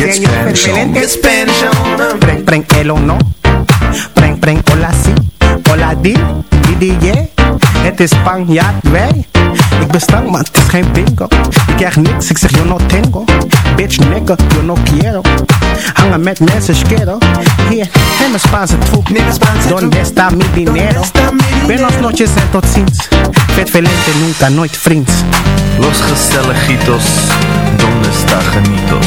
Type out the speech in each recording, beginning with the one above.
Get Spanish on. Get Spanish on. Preng, preng, el of no. Preng, preng, hola si. Hola di, di, di. Het is Spanjaard, wij. Ik ben stank, maar het is geen bingo. Ik krijg niks, ik zeg yo no tengo. Bitch, nigga, yo no quiero. Hangen met mensen, schero. Hier, neem een Spaanse troep. Donde está mi dinero? Buenos noches en tot ziens. Vet velente, nunca, nooit vriends. Los Gestelejitos, ¿dónde está Janitos?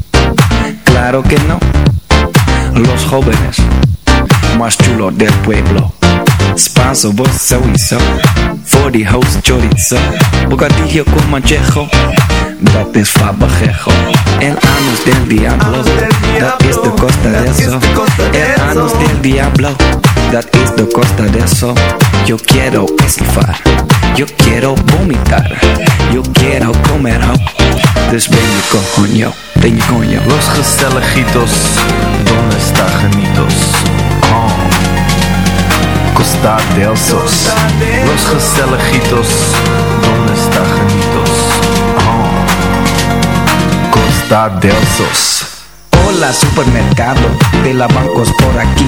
Claro que no. Los jóvenes más chulos del pueblo. Spanso, vos sowieso. For the house chorizo. Bocadillo con manchejo. dat is fabajejo. El anus del diablo, dat is de costa de eso. El anus del diablo, dat is de costa de eso. Yo quiero esnifar, yo quiero vomitar, yo quiero comer. Dus ben je coño, je coño. Los gezelligitos, donde está genitos? Oh. Costa del Sos. Los gezelligitos, donde está genitos? Oh. Costa del Sos. Hola supermercado, de la bancos por aquí.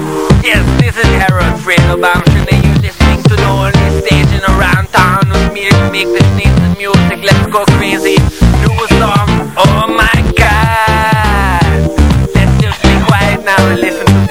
Yes, this is Harold Fredo Bamshin and you're listening to the only station around town with me to make this nice music. Let's go crazy. Do a song. Oh my God. Let's just be quiet now and listen to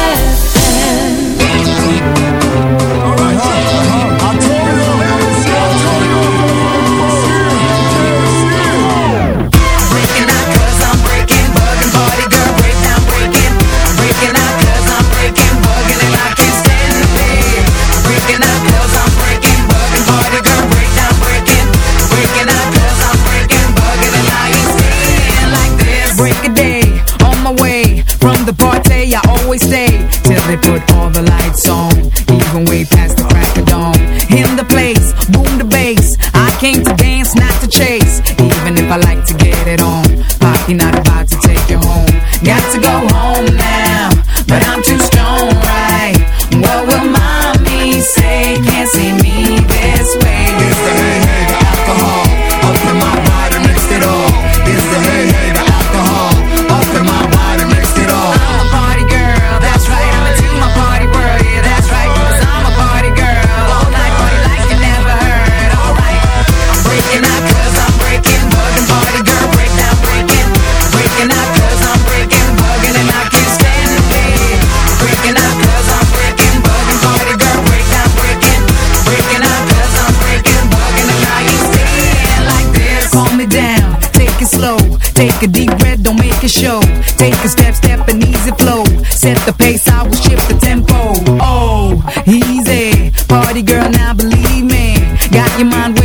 Take a deep breath don't make it show. Take a step step and easy flow. Set the pace I will shift the tempo. Oh easy. Party girl now believe me. Got your mind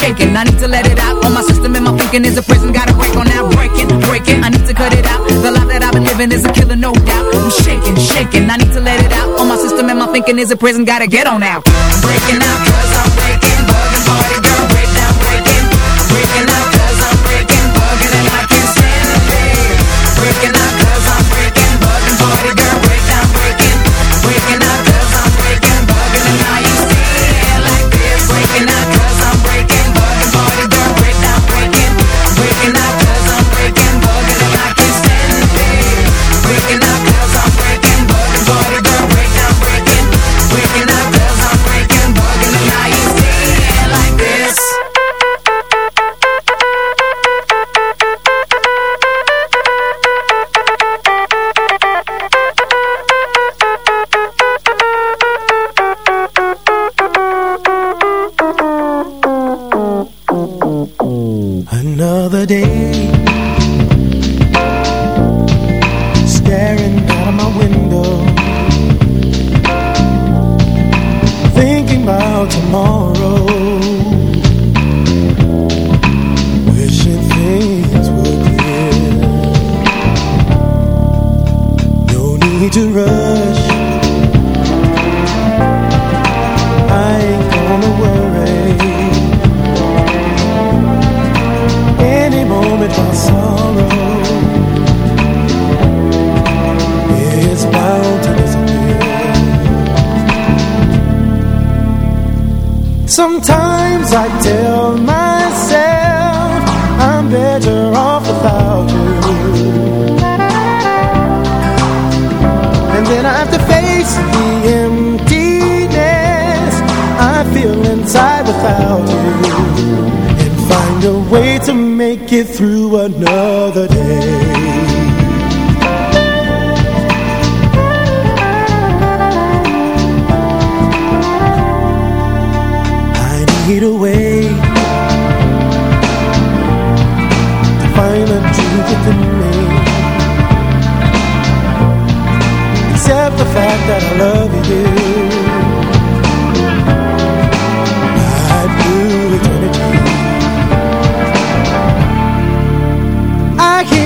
shaking, I need to let it out. On my system and my thinking is a prison, gotta break on now. Breaking, breaking, I need to cut it out. The life that I've been living is a killer, no doubt. I'm shaking, shaking, I need to let it out. On my system and my thinking is a prison, gotta get on out. Breaking out, cause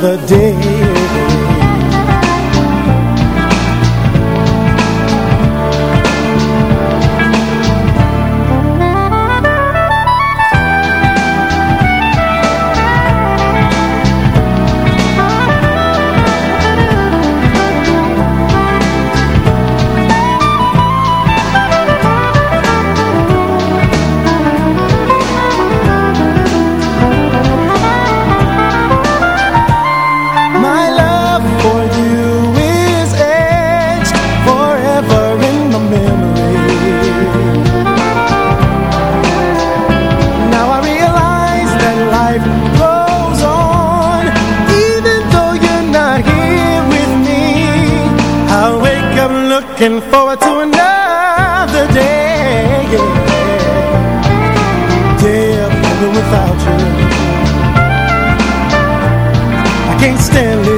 another day. forward to another day. day of living without you. I can't stand it.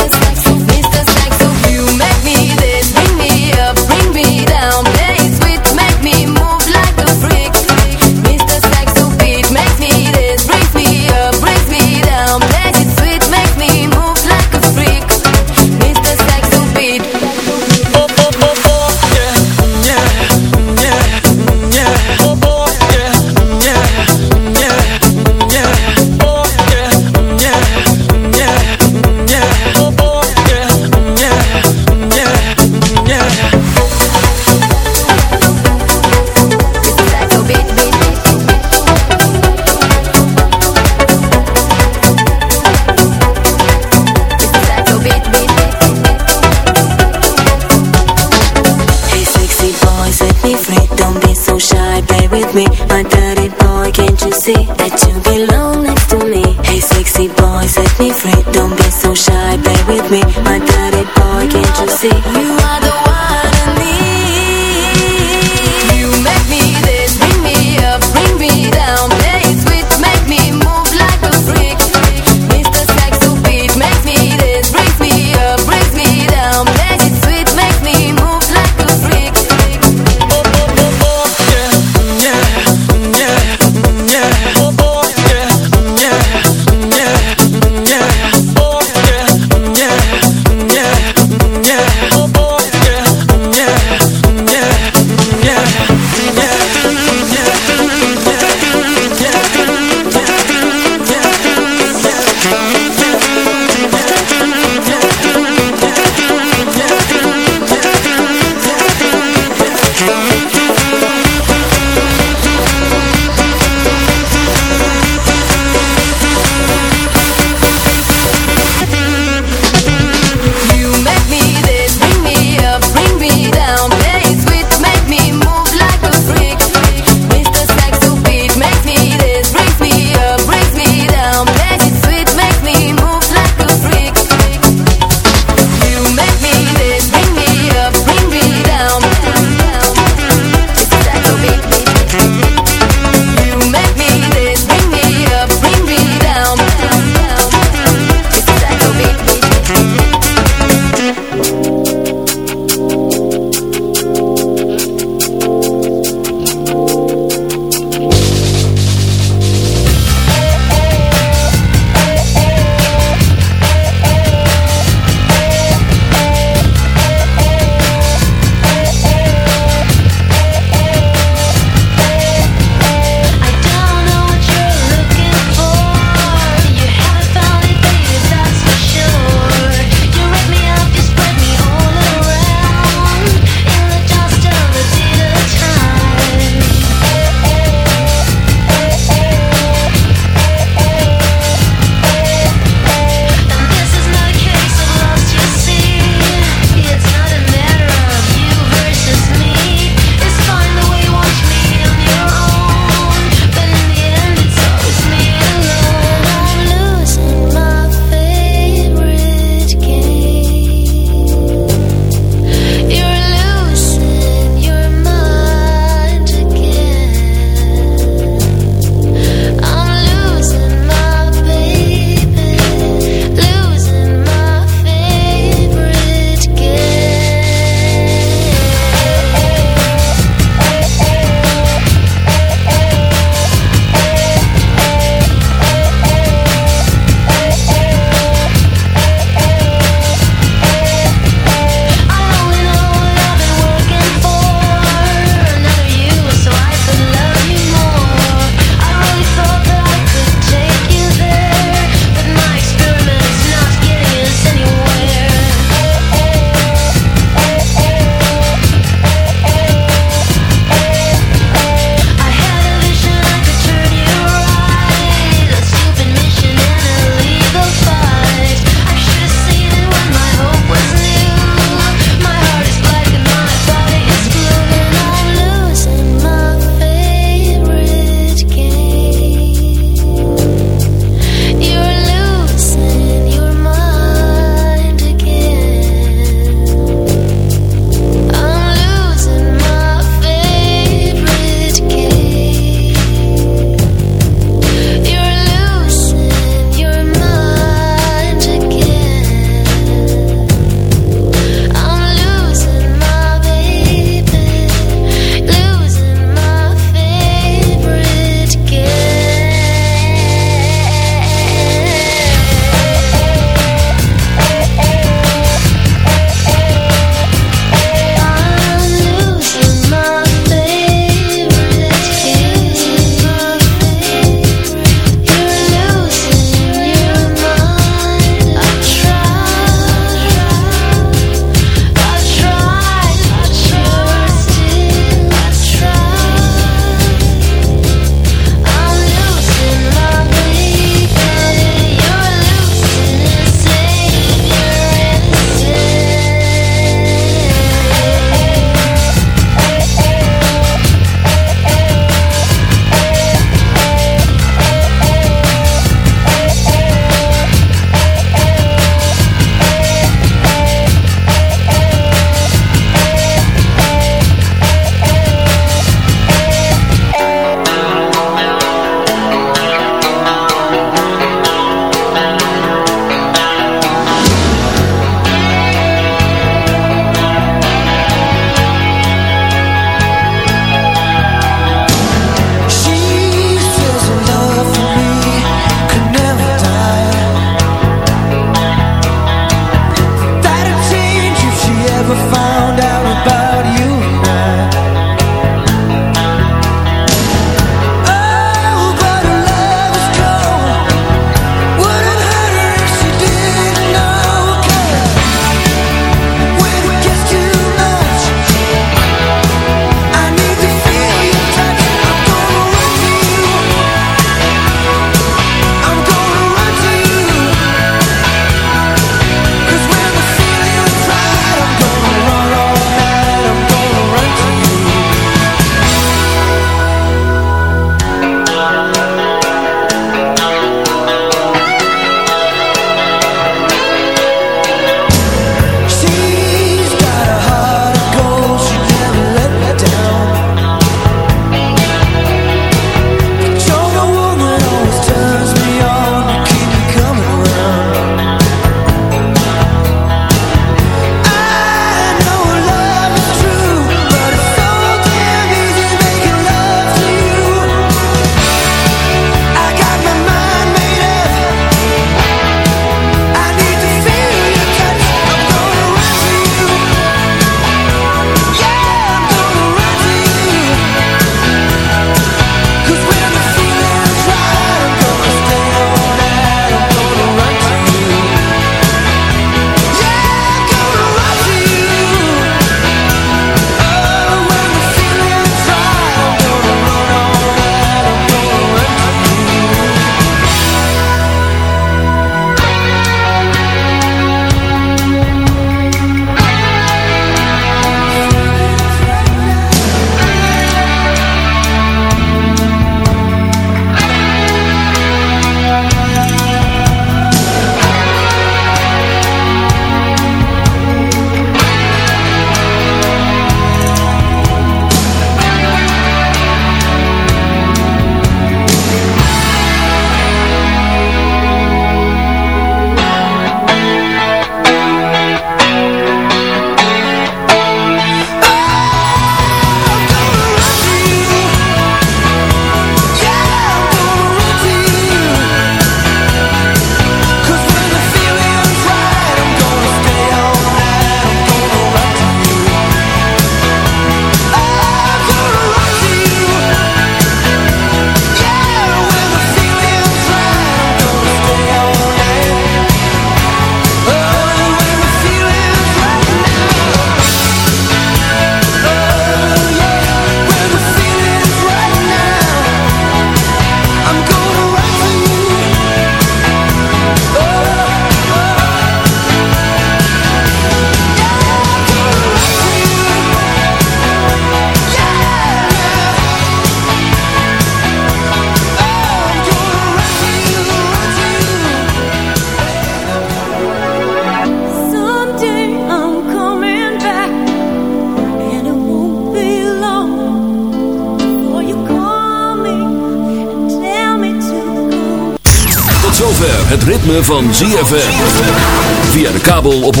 Ritme van ZFM. Via de kabel op 104.5.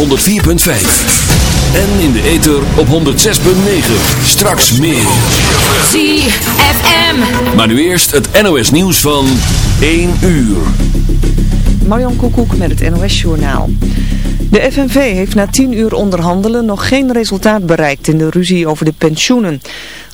En in de ether op 106.9. Straks meer. ZFM. Maar nu eerst het NOS nieuws van 1 uur. Marjan Koekoek met het NOS Journaal. De FNV heeft na tien uur onderhandelen nog geen resultaat bereikt in de ruzie over de pensioenen.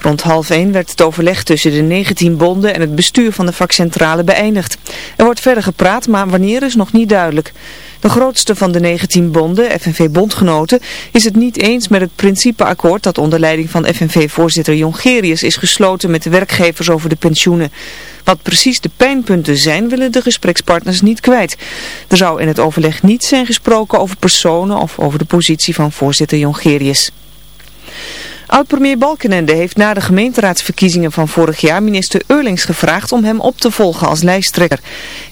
Rond half één werd het overleg tussen de 19 bonden en het bestuur van de vakcentrale beëindigd. Er wordt verder gepraat, maar wanneer is nog niet duidelijk. De grootste van de 19 bonden, FNV-bondgenoten, is het niet eens met het principeakkoord dat onder leiding van FNV-voorzitter Jongerius is gesloten met de werkgevers over de pensioenen. Wat precies de pijnpunten zijn, willen de gesprekspartners niet kwijt. Er zou in het overleg niet zijn gesproken over personen of over de positie van voorzitter Jongerius. Oud-premier Balkenende heeft na de gemeenteraadsverkiezingen van vorig jaar minister Eurlings gevraagd om hem op te volgen als lijsttrekker.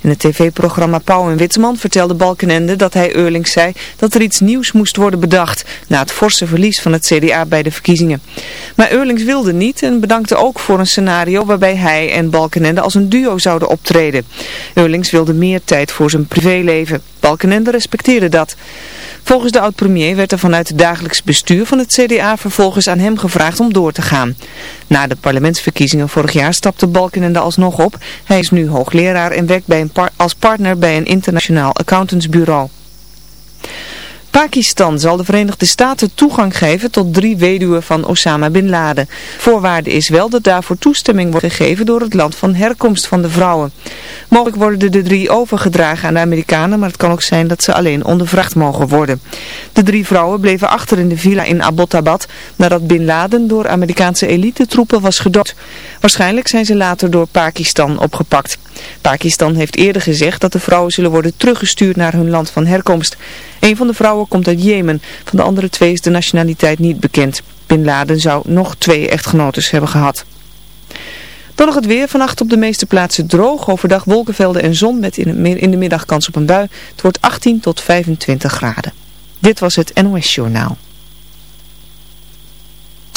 In het tv-programma Pauw en Witteman vertelde Balkenende dat hij Eurlings zei dat er iets nieuws moest worden bedacht na het forse verlies van het CDA bij de verkiezingen. Maar Eurlings wilde niet en bedankte ook voor een scenario waarbij hij en Balkenende als een duo zouden optreden. Eurlings wilde meer tijd voor zijn privéleven. Balkenende respecteerde dat. Volgens de oud-premier werd er vanuit het dagelijks bestuur van het CDA vervolgens aan hem gevraagd om door te gaan. Na de parlementsverkiezingen vorig jaar stapte Balkenende alsnog op. Hij is nu hoogleraar en werkt bij als partner bij een internationaal accountantsbureau. Pakistan zal de Verenigde Staten toegang geven tot drie weduwen van Osama Bin Laden. Voorwaarde is wel dat daarvoor toestemming wordt gegeven door het land van herkomst van de vrouwen. Mogelijk worden de drie overgedragen aan de Amerikanen, maar het kan ook zijn dat ze alleen ondervracht mogen worden. De drie vrouwen bleven achter in de villa in Abbottabad nadat Bin Laden door Amerikaanse elitetroepen was gedood. Waarschijnlijk zijn ze later door Pakistan opgepakt. Pakistan heeft eerder gezegd dat de vrouwen zullen worden teruggestuurd naar hun land van herkomst. Een van de vrouwen komt uit Jemen, van de andere twee is de nationaliteit niet bekend. Bin Laden zou nog twee echtgenotes hebben gehad. Dan nog het weer. Vannacht op de meeste plaatsen droog. Overdag wolkenvelden en zon met in, de middag kans op een bui. Het wordt 18 tot 25 graden. Dit was het NOS Journaal.